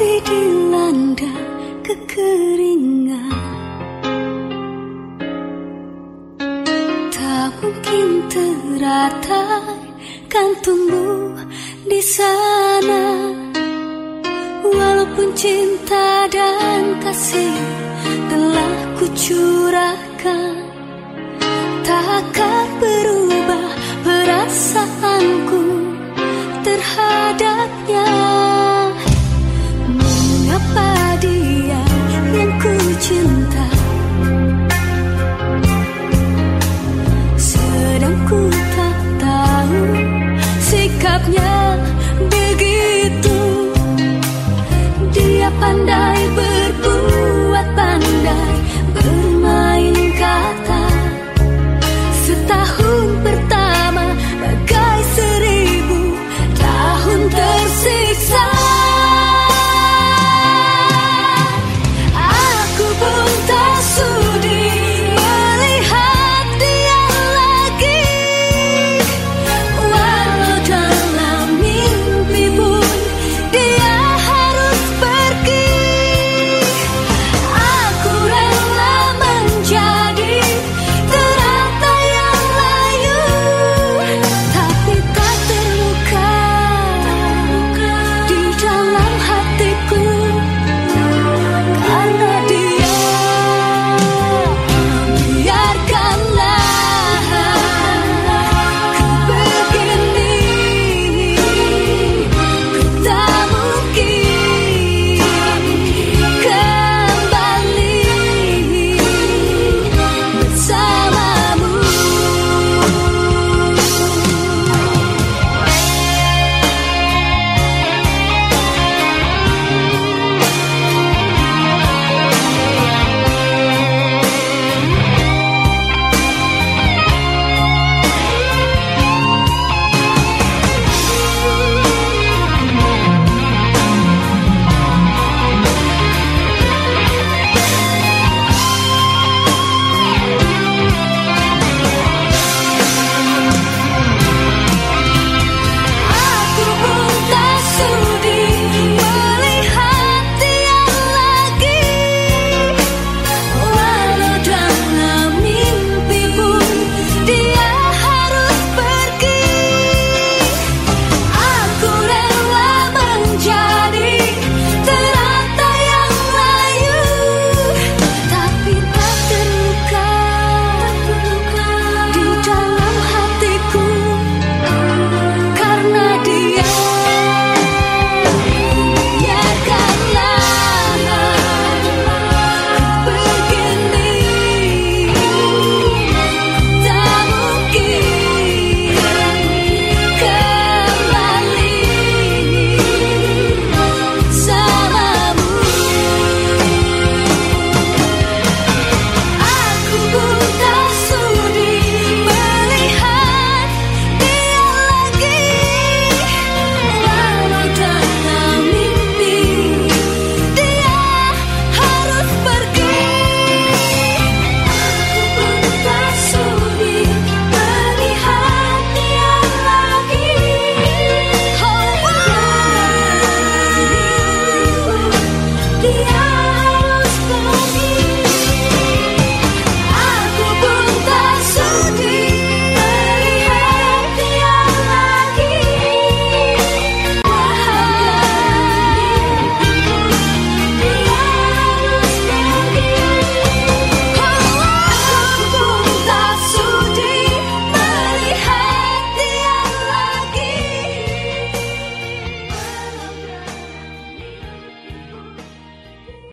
dilanda kekeringan. Tak mungkin teratai kan tumbuh di sana. Walaupun cinta dan kasih telah kucurahkan Takkan sikapnya begitu. Dia pandai ber